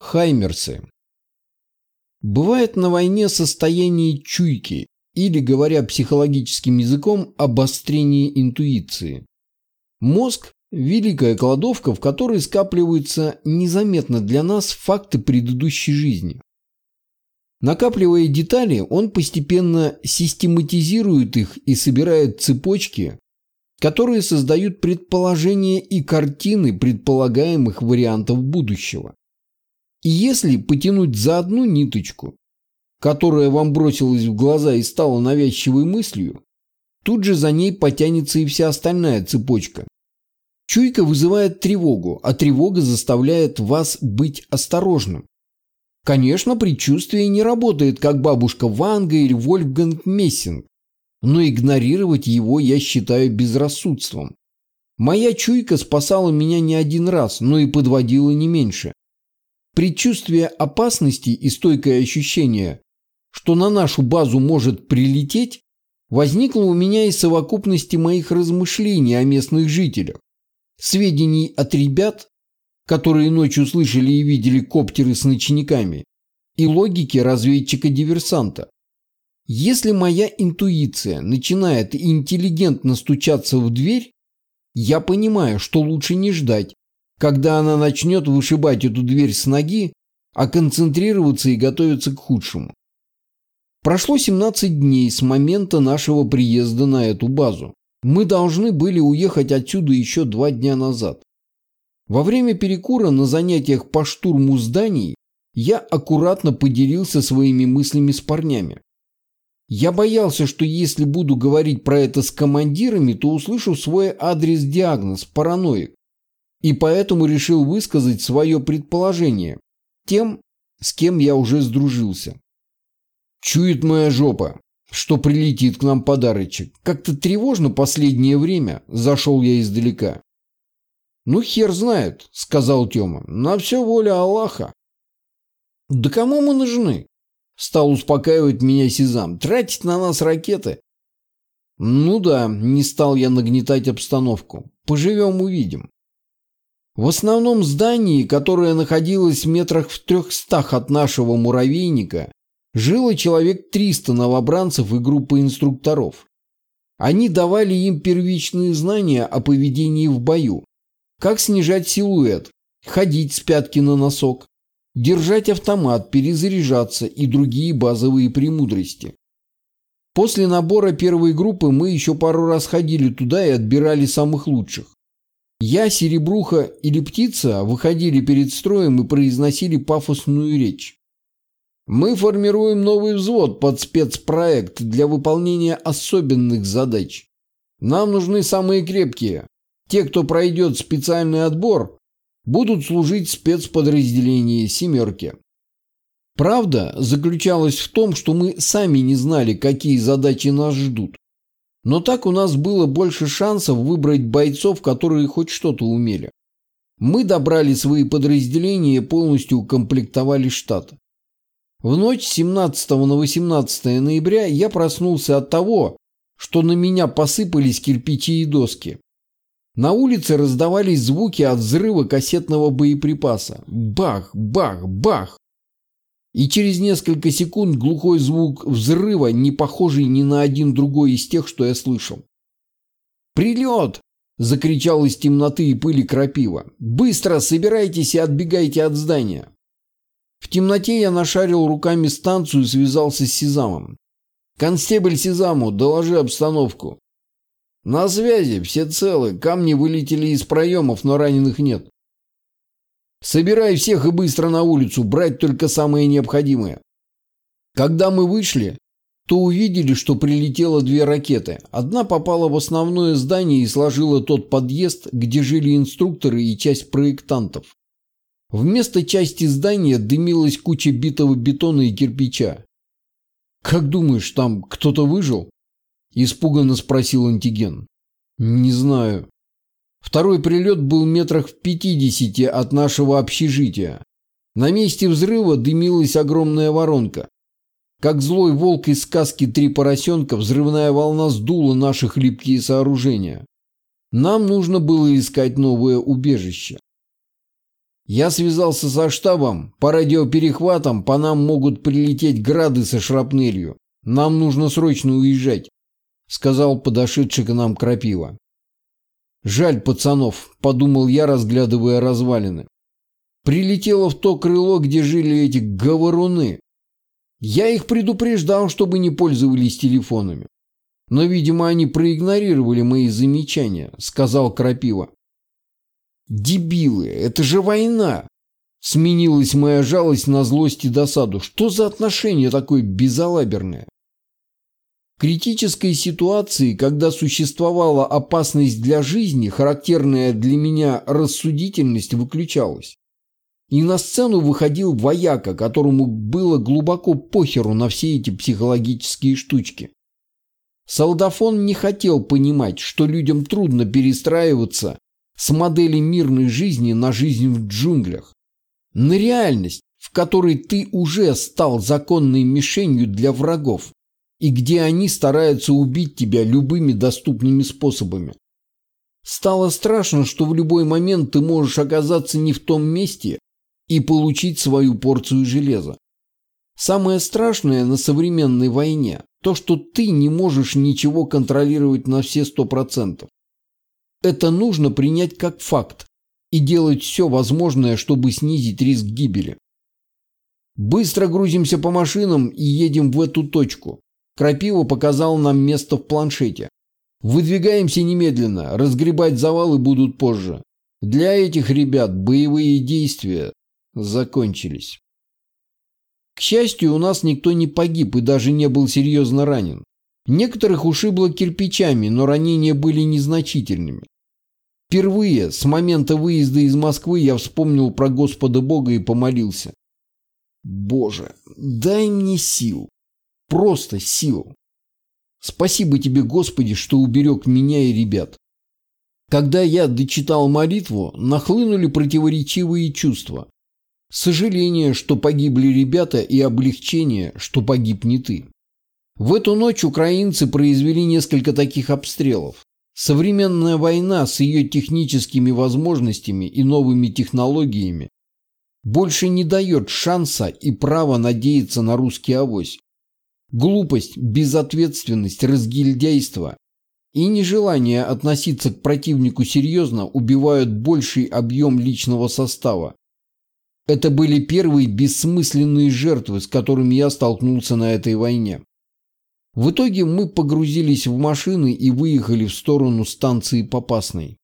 Хаймерсы. Бывает на войне состояние чуйки, или, говоря психологическим языком, обострение интуиции. Мозг – великая кладовка, в которой скапливаются незаметно для нас факты предыдущей жизни. Накапливая детали, он постепенно систематизирует их и собирает цепочки, которые создают предположения и картины предполагаемых вариантов будущего. И если потянуть за одну ниточку, которая вам бросилась в глаза и стала навязчивой мыслью, тут же за ней потянется и вся остальная цепочка. Чуйка вызывает тревогу, а тревога заставляет вас быть осторожным. Конечно, предчувствие не работает, как бабушка Ванга или Вольфганг Мессинг, но игнорировать его я считаю безрассудством. Моя чуйка спасала меня не один раз, но и подводила не меньше. Предчувствие опасности и стойкое ощущение, что на нашу базу может прилететь, возникло у меня из совокупности моих размышлений о местных жителях, сведений от ребят, которые ночью слышали и видели коптеры с ночниками, и логики разведчика-диверсанта. Если моя интуиция начинает интеллигентно стучаться в дверь, я понимаю, что лучше не ждать, когда она начнет вышибать эту дверь с ноги, а концентрироваться и готовиться к худшему. Прошло 17 дней с момента нашего приезда на эту базу. Мы должны были уехать отсюда еще два дня назад. Во время перекура на занятиях по штурму зданий я аккуратно поделился своими мыслями с парнями. Я боялся, что если буду говорить про это с командирами, то услышу свой адрес-диагноз – параноик и поэтому решил высказать свое предположение тем, с кем я уже сдружился. Чует моя жопа, что прилетит к нам подарочек. Как-то тревожно последнее время, зашел я издалека. Ну, хер знает, сказал Тёма, на все воля Аллаха. Да кому мы нужны? Стал успокаивать меня Сизам. Тратить на нас ракеты? Ну да, не стал я нагнетать обстановку. Поживем, увидим. В основном здании, которое находилось в метрах в трехстах от нашего муравейника, жило человек 300 новобранцев и группа инструкторов. Они давали им первичные знания о поведении в бою, как снижать силуэт, ходить с пятки на носок, держать автомат, перезаряжаться и другие базовые премудрости. После набора первой группы мы еще пару раз ходили туда и отбирали самых лучших. Я, Серебруха или Птица выходили перед строем и произносили пафосную речь. Мы формируем новый взвод под спецпроект для выполнения особенных задач. Нам нужны самые крепкие. Те, кто пройдет специальный отбор, будут служить в спецподразделении «семерки». Правда заключалась в том, что мы сами не знали, какие задачи нас ждут. Но так у нас было больше шансов выбрать бойцов, которые хоть что-то умели. Мы добрали свои подразделения и полностью укомплектовали штат. В ночь с 17 на 18 ноября я проснулся от того, что на меня посыпались кирпичи и доски. На улице раздавались звуки от взрыва кассетного боеприпаса. Бах, бах, бах и через несколько секунд глухой звук взрыва, не похожий ни на один другой из тех, что я слышал. «Прилет!» – закричал из темноты и пыли крапива. «Быстро собирайтесь и отбегайте от здания!» В темноте я нашарил руками станцию и связался с Сезамом. «Констебль Сезаму, доложи обстановку». «На связи, все целы, камни вылетели из проемов, но раненых нет». Собирай всех и быстро на улицу, брать только самое необходимое. Когда мы вышли, то увидели, что прилетело две ракеты. Одна попала в основное здание и сложила тот подъезд, где жили инструкторы и часть проектантов. Вместо части здания дымилась куча битого бетона и кирпича. «Как думаешь, там кто-то выжил?» – испуганно спросил антиген. «Не знаю. Второй прилет был метрах в пятидесяти от нашего общежития. На месте взрыва дымилась огромная воронка. Как злой волк из сказки «Три поросенка» взрывная волна сдула наши хлипкие сооружения. Нам нужно было искать новое убежище. Я связался со штабом, по радиоперехватам по нам могут прилететь грады со шрапнелью. Нам нужно срочно уезжать, сказал подошедший к нам Крапива. Жаль пацанов, подумал я, разглядывая развалины. Прилетело в то крыло, где жили эти говоруны. Я их предупреждал, чтобы не пользовались телефонами. Но, видимо, они проигнорировали мои замечания, сказал Крапива. «Дебилы, это же война!» Сменилась моя жалость на злость и досаду. Что за отношение такое безалаберное? Критической ситуации, когда существовала опасность для жизни, характерная для меня рассудительность выключалась. И на сцену выходил вояка, которому было глубоко похеру на все эти психологические штучки. Солдафон не хотел понимать, что людям трудно перестраиваться с модели мирной жизни на жизнь в джунглях. На реальность, в которой ты уже стал законной мишенью для врагов, и где они стараются убить тебя любыми доступными способами. Стало страшно, что в любой момент ты можешь оказаться не в том месте и получить свою порцию железа. Самое страшное на современной войне – то, что ты не можешь ничего контролировать на все сто процентов. Это нужно принять как факт и делать все возможное, чтобы снизить риск гибели. Быстро грузимся по машинам и едем в эту точку. Крапива показал нам место в планшете. Выдвигаемся немедленно, разгребать завалы будут позже. Для этих ребят боевые действия закончились. К счастью, у нас никто не погиб и даже не был серьезно ранен. Некоторых ушибло кирпичами, но ранения были незначительными. Впервые с момента выезда из Москвы я вспомнил про Господа Бога и помолился. Боже, дай мне сил. Просто сил. Спасибо тебе, Господи, что уберег меня и ребят. Когда я дочитал молитву, нахлынули противоречивые чувства. Сожаление, что погибли ребята, и облегчение, что погиб не ты. В эту ночь украинцы произвели несколько таких обстрелов. Современная война с ее техническими возможностями и новыми технологиями больше не дает шанса и права надеяться на русский авось. Глупость, безответственность, разгильдяйство и нежелание относиться к противнику серьезно убивают больший объем личного состава. Это были первые бессмысленные жертвы, с которыми я столкнулся на этой войне. В итоге мы погрузились в машины и выехали в сторону станции Попасной.